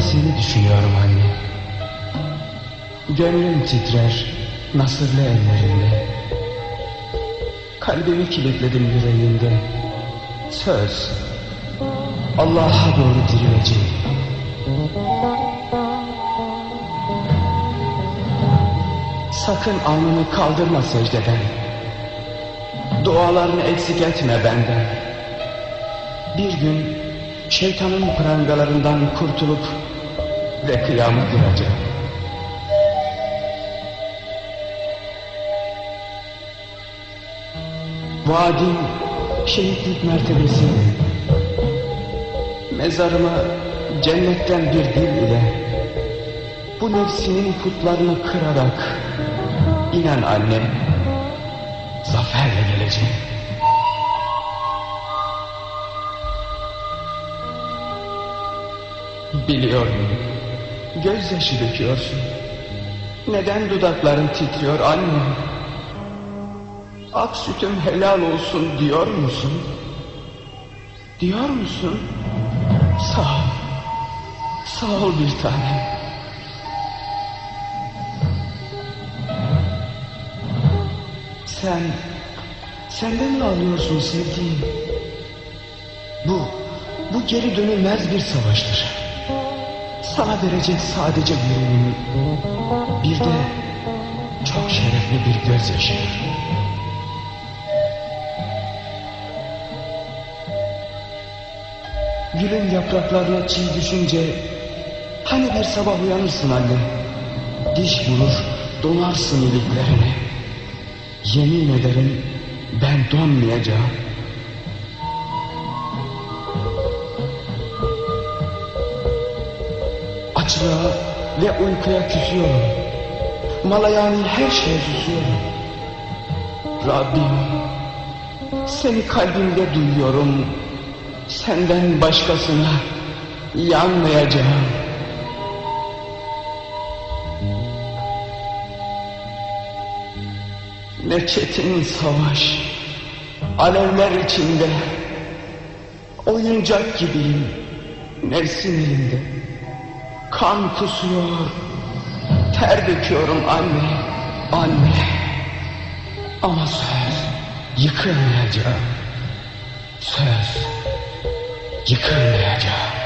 Seni düşünüyorum anne. Gönlüm titrer nasırlı ellerinde. Kalbimi kilitledim yüreğinde. Söz, Allah'a doğru dirileceğim. Sakın alnını kaldırma secdeden. Dualarını eksik etme benden. Bir gün şeytanın prangalarından kurtulup ve kıyamet duracağım. Vaadim şehitlik mertebesi. Mezarıma cennetten bir gül ile bu nefsinin putlarını kırarak inan annem zaferle geleceğim. Biliyorum gözyaşı döküyorsun. Neden dudakların titriyor anne? Ak sütüm helal olsun diyor musun? Diyor musun? Sağ ol. Sağ ol bir tanem. Sen, senden mi ağlıyorsun sevdiğim? Bu, bu geri dönülmez bir savaştır. Sana verecek sadece yüreğimi, bir de çok şerefli bir gözyaşıdır. Gülün yapraklarına çiğ düşünce Hani bir sabah uyanırsın anne? Diş vurur donarsın iliklerine. Yemin ederim ben donmayacağım Açlığa ve uykuya küsüyorum Malayani her şeye susuyorum Rabbim Seni kalbimde duyuyorum Senden başkasına yanmayacağım. Ne çetin savaş, alevler içinde, oyuncak gibiyim, nefsin elinde. Kan kusuyor, ter döküyorum anne, anne. Ama söz, yıkılmayacağım. Söz, yıkılmayacağım.